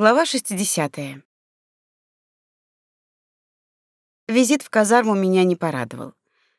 Глава 60. Визит в казарму меня не порадовал.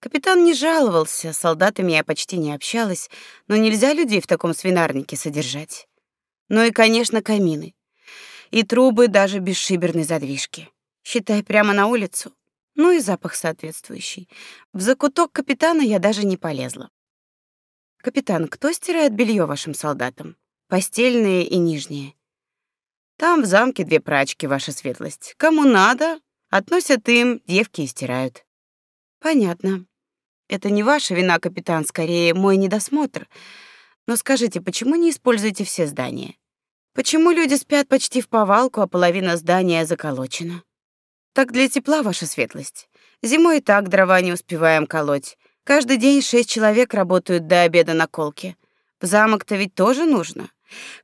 Капитан не жаловался, с солдатами я почти не общалась, но нельзя людей в таком свинарнике содержать. Ну и, конечно, камины. И трубы даже без шиберной задвижки. Считай, прямо на улицу. Ну и запах соответствующий. В закуток капитана я даже не полезла. Капитан, кто стирает белье вашим солдатам? Постельное и нижнее. Там в замке две прачки, ваша светлость. Кому надо, относят им, девки и стирают. Понятно. Это не ваша вина, капитан, скорее мой недосмотр. Но скажите, почему не используете все здания? Почему люди спят почти в повалку, а половина здания заколочена? Так для тепла, ваша светлость. Зимой и так дрова не успеваем колоть. Каждый день шесть человек работают до обеда на колке. В замок-то ведь тоже нужно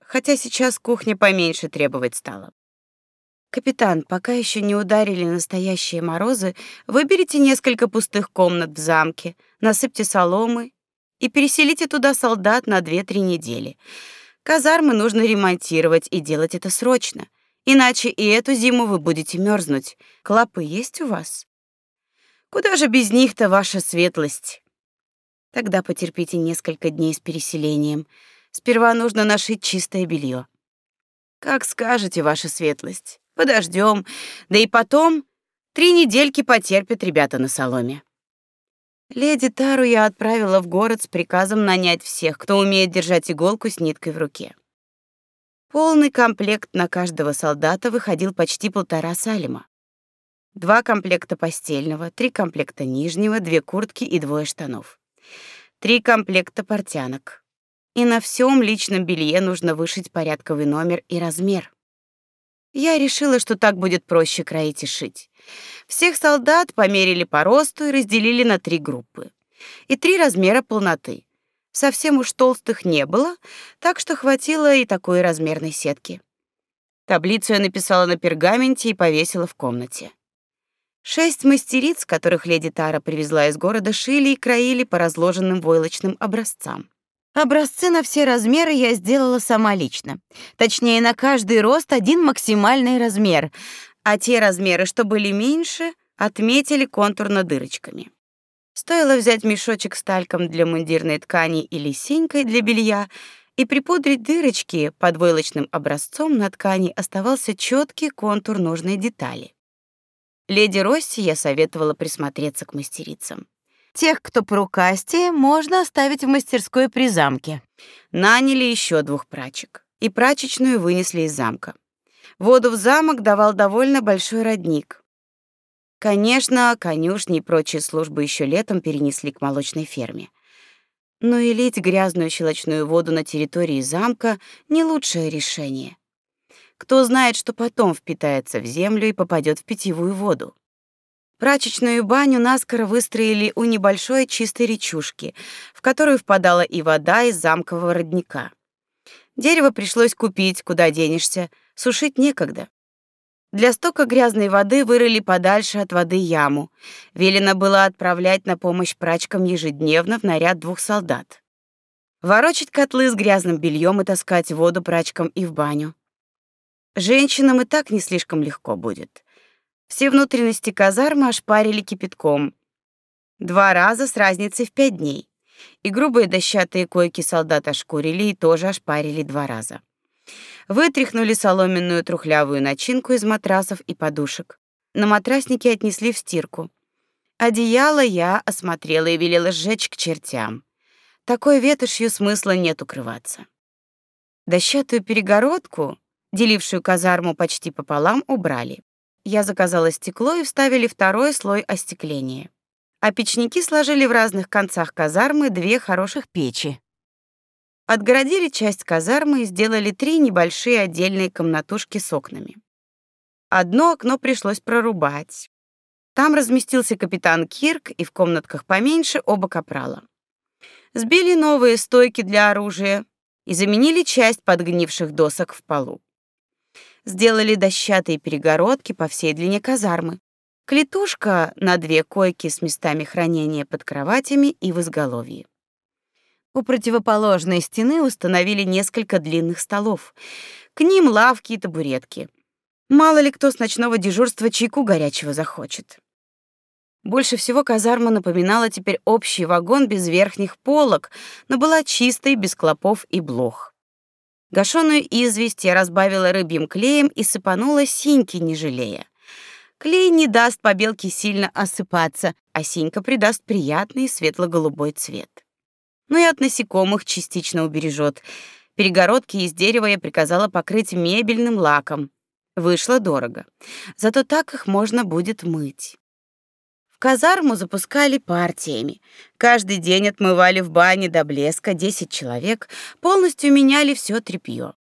хотя сейчас кухня поменьше требовать стала. Капитан, пока еще не ударили настоящие морозы, выберите несколько пустых комнат в замке, насыпьте соломы и переселите туда солдат на 2-3 недели. Казармы нужно ремонтировать и делать это срочно, иначе и эту зиму вы будете мерзнуть. Клопы есть у вас? Куда же без них-то ваша светлость? Тогда потерпите несколько дней с переселением. Сперва нужно нашить чистое белье. Как скажете, ваша светлость. Подождем. Да и потом три недельки потерпят ребята на соломе. Леди Тару я отправила в город с приказом нанять всех, кто умеет держать иголку с ниткой в руке. Полный комплект на каждого солдата выходил почти полтора салима. Два комплекта постельного, три комплекта нижнего, две куртки и двое штанов. Три комплекта портянок и на всем личном белье нужно вышить порядковый номер и размер. Я решила, что так будет проще кроить и шить. Всех солдат померили по росту и разделили на три группы. И три размера полноты. Совсем уж толстых не было, так что хватило и такой размерной сетки. Таблицу я написала на пергаменте и повесила в комнате. Шесть мастериц, которых леди Тара привезла из города, шили и краили по разложенным войлочным образцам. Образцы на все размеры я сделала сама лично. Точнее, на каждый рост один максимальный размер, а те размеры, что были меньше, отметили контурно дырочками. Стоило взять мешочек с тальком для мундирной ткани или синькой для белья и припудрить дырочки под войлочным образцом на ткани оставался четкий контур нужной детали. Леди Росси я советовала присмотреться к мастерицам. Тех, кто по рукасти, можно оставить в мастерской при замке. Наняли еще двух прачек, и прачечную вынесли из замка. Воду в замок давал довольно большой родник. Конечно, конюшни и прочие службы еще летом перенесли к молочной ферме. Но и лить грязную щелочную воду на территории замка не лучшее решение. Кто знает, что потом впитается в землю и попадет в питьевую воду. Прачечную баню наскоро выстроили у небольшой чистой речушки, в которую впадала и вода из замкового родника. Дерево пришлось купить, куда денешься, сушить некогда. Для стока грязной воды вырыли подальше от воды яму. Велено было отправлять на помощь прачкам ежедневно в наряд двух солдат. Ворочать котлы с грязным бельем и таскать воду прачкам и в баню. Женщинам и так не слишком легко будет. Все внутренности казармы ошпарили кипятком. Два раза с разницей в пять дней. И грубые дощатые койки солдат ошкурили и тоже ошпарили два раза. Вытряхнули соломенную трухлявую начинку из матрасов и подушек. На матрасники отнесли в стирку. Одеяло я осмотрела и велела сжечь к чертям. Такой ветошью смысла нет укрываться. Дощатую перегородку, делившую казарму почти пополам, убрали я заказала стекло и вставили второй слой остекления. А печники сложили в разных концах казармы две хороших печи. Отгородили часть казармы и сделали три небольшие отдельные комнатушки с окнами. Одно окно пришлось прорубать. Там разместился капитан Кирк и в комнатках поменьше оба капрала. Сбили новые стойки для оружия и заменили часть подгнивших досок в полу сделали дощатые перегородки по всей длине казармы. Клетушка на две койки с местами хранения под кроватями и в изголовье. У противоположной стены установили несколько длинных столов. К ним лавки и табуретки. Мало ли кто с ночного дежурства чайку горячего захочет. Больше всего казарма напоминала теперь общий вагон без верхних полок, но была чистой, без клопов и блох. Гашеную известь я разбавила рыбьим клеем и сыпанула синьки, не жалея. Клей не даст побелке сильно осыпаться, а синька придаст приятный светло-голубой цвет. Ну и от насекомых частично убережет. Перегородки из дерева я приказала покрыть мебельным лаком. Вышло дорого. Зато так их можно будет мыть. В казарму запускали партиями. Каждый день отмывали в бане до блеска 10 человек, полностью меняли все тряпье.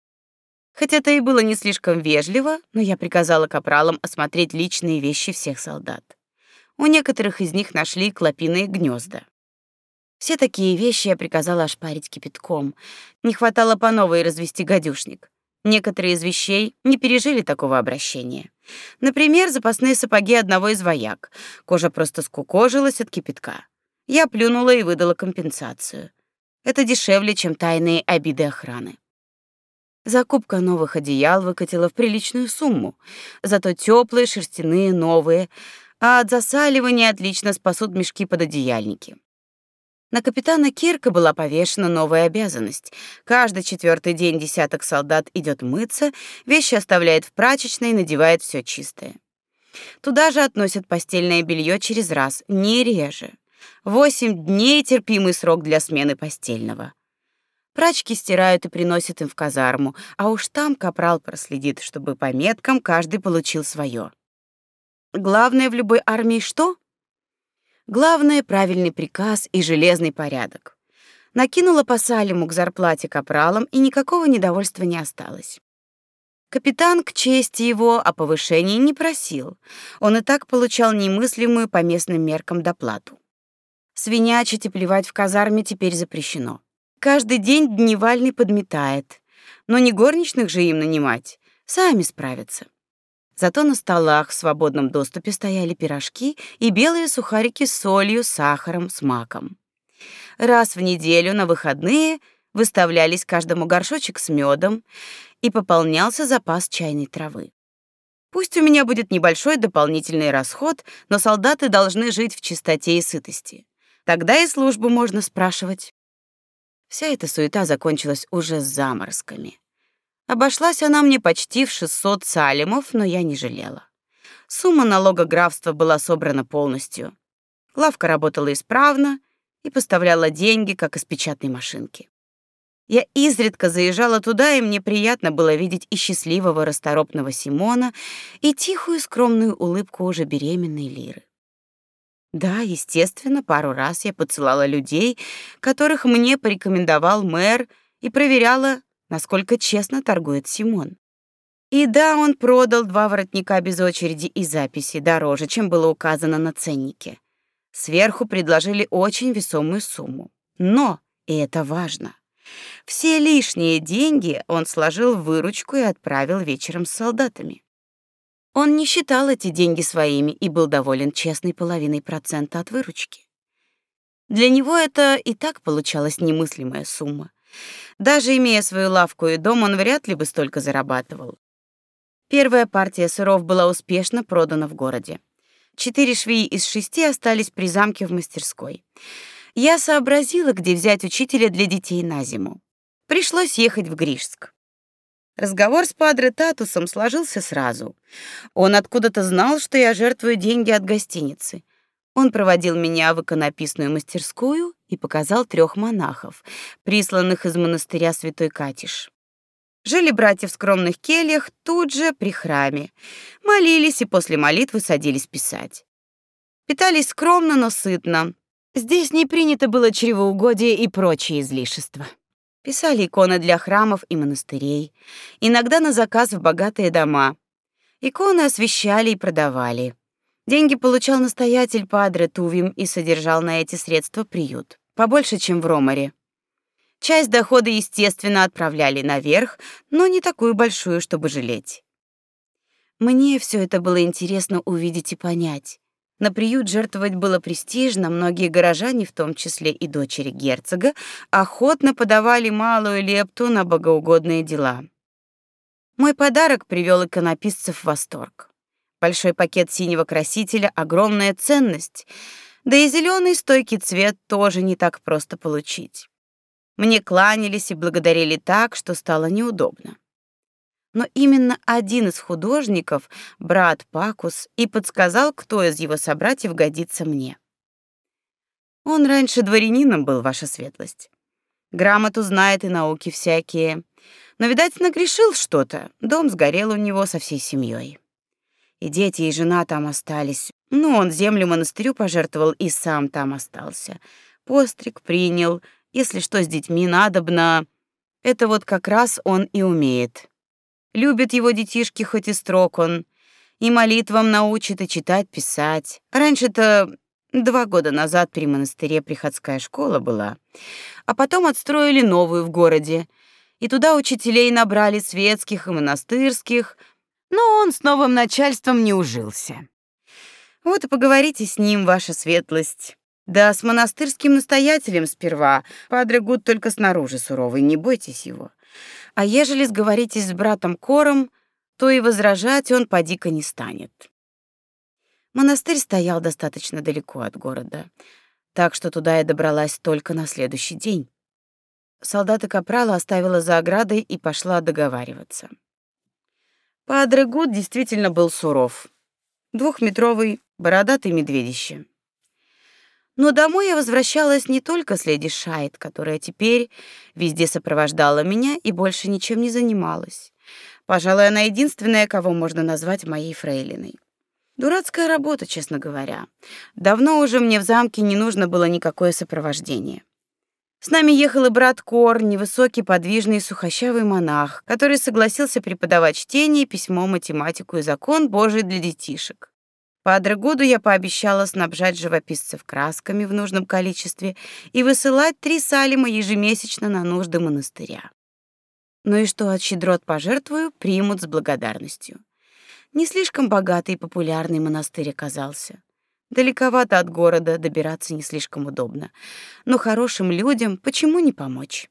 Хотя это и было не слишком вежливо, но я приказала капралам осмотреть личные вещи всех солдат. У некоторых из них нашли клопиные гнезда. Все такие вещи я приказала ошпарить кипятком. Не хватало по новой развести гадюшник. Некоторые из вещей не пережили такого обращения. Например, запасные сапоги одного из вояк. Кожа просто скукожилась от кипятка. Я плюнула и выдала компенсацию. Это дешевле, чем тайные обиды охраны. Закупка новых одеял выкатила в приличную сумму, зато теплые шерстяные новые, а от засаливания отлично спасут мешки под одеяльники. На капитана Кирка была повешена новая обязанность. Каждый четвертый день десяток солдат идет мыться, вещи оставляет в прачечной и надевает все чистое. Туда же относят постельное белье через раз, не реже. Восемь дней терпимый срок для смены постельного. Прачки стирают и приносят им в казарму, а уж там капрал проследит, чтобы по меткам каждый получил свое. Главное в любой армии что? Главное правильный приказ и железный порядок. Накинула по Салиму к зарплате капралам, и никакого недовольства не осталось. Капитан к чести его о повышении не просил. Он и так получал немыслимую по местным меркам доплату. Свинячить и плевать в казарме теперь запрещено. Каждый день дневальный подметает. Но не горничных же им нанимать, сами справятся. Зато на столах в свободном доступе стояли пирожки и белые сухарики с солью, сахаром, с маком. Раз в неделю на выходные выставлялись каждому горшочек с медом и пополнялся запас чайной травы. Пусть у меня будет небольшой дополнительный расход, но солдаты должны жить в чистоте и сытости. Тогда и службу можно спрашивать. Вся эта суета закончилась уже с заморозками. Обошлась она мне почти в 600 салимов, но я не жалела. Сумма налога графства была собрана полностью. Лавка работала исправно и поставляла деньги, как из печатной машинки. Я изредка заезжала туда, и мне приятно было видеть и счастливого расторопного Симона, и тихую скромную улыбку уже беременной Лиры. Да, естественно, пару раз я поцелала людей, которых мне порекомендовал мэр, и проверяла, насколько честно торгует Симон. И да, он продал два воротника без очереди и записи дороже, чем было указано на ценнике. Сверху предложили очень весомую сумму. Но, и это важно, все лишние деньги он сложил в выручку и отправил вечером с солдатами. Он не считал эти деньги своими и был доволен честной половиной процента от выручки. Для него это и так получалась немыслимая сумма. Даже имея свою лавку и дом, он вряд ли бы столько зарабатывал. Первая партия сыров была успешно продана в городе. Четыре швеи из шести остались при замке в мастерской. Я сообразила, где взять учителя для детей на зиму. Пришлось ехать в Гришск. Разговор с падре Татусом сложился сразу. Он откуда-то знал, что я жертвую деньги от гостиницы. Он проводил меня в иконописную мастерскую и показал трех монахов, присланных из монастыря Святой Катиш. Жили братья в скромных кельях тут же при храме. Молились и после молитвы садились писать. Питались скромно, но сытно. Здесь не принято было чревоугодие и прочие излишества. Писали иконы для храмов и монастырей, иногда на заказ в богатые дома. Иконы освещали и продавали. Деньги получал настоятель Падре Тувим и содержал на эти средства приют, побольше, чем в Ромаре. Часть дохода, естественно, отправляли наверх, но не такую большую, чтобы жалеть. Мне все это было интересно увидеть и понять. На приют жертвовать было престижно, многие горожане, в том числе и дочери герцога, охотно подавали малую лепту на богоугодные дела. Мой подарок привел иконописцев в восторг. Большой пакет синего красителя огромная ценность, да и зеленый стойкий цвет тоже не так просто получить. Мне кланялись и благодарили так, что стало неудобно но именно один из художников, брат Пакус, и подсказал, кто из его собратьев годится мне. Он раньше дворянином был, ваша светлость. Грамоту знает и науки всякие. Но, видать, нагрешил что-то. Дом сгорел у него со всей семьей. И дети, и жена там остались. Ну, он землю монастырю пожертвовал и сам там остался. Постриг принял. Если что с детьми надобно, это вот как раз он и умеет. Любят его детишки хоть и строг он, и молитвам научит, и читать, писать. Раньше-то два года назад при монастыре приходская школа была, а потом отстроили новую в городе, и туда учителей набрали светских и монастырских, но он с новым начальством не ужился. Вот и поговорите с ним, ваша светлость. Да, с монастырским настоятелем сперва. Падре Гуд только снаружи суровый, не бойтесь его. А ежели сговоритесь с братом Кором, то и возражать он подико не станет. Монастырь стоял достаточно далеко от города, так что туда я добралась только на следующий день. Солдаты капрала оставила за оградой и пошла договариваться. Падре Гуд действительно был суров. Двухметровый, бородатый медведище. Но домой я возвращалась не только с леди Шайт, которая теперь везде сопровождала меня и больше ничем не занималась. Пожалуй, она единственная, кого можно назвать моей фрейлиной. Дурацкая работа, честно говоря. Давно уже мне в замке не нужно было никакое сопровождение. С нами ехал и брат Кор, невысокий, подвижный, сухощавый монах, который согласился преподавать чтение, письмо, математику и закон Божий для детишек. Падре году я пообещала снабжать живописцев красками в нужном количестве и высылать три салима ежемесячно на нужды монастыря. Ну и что от щедрот пожертвую, примут с благодарностью. Не слишком богатый и популярный монастырь оказался. Далековато от города, добираться не слишком удобно. Но хорошим людям почему не помочь?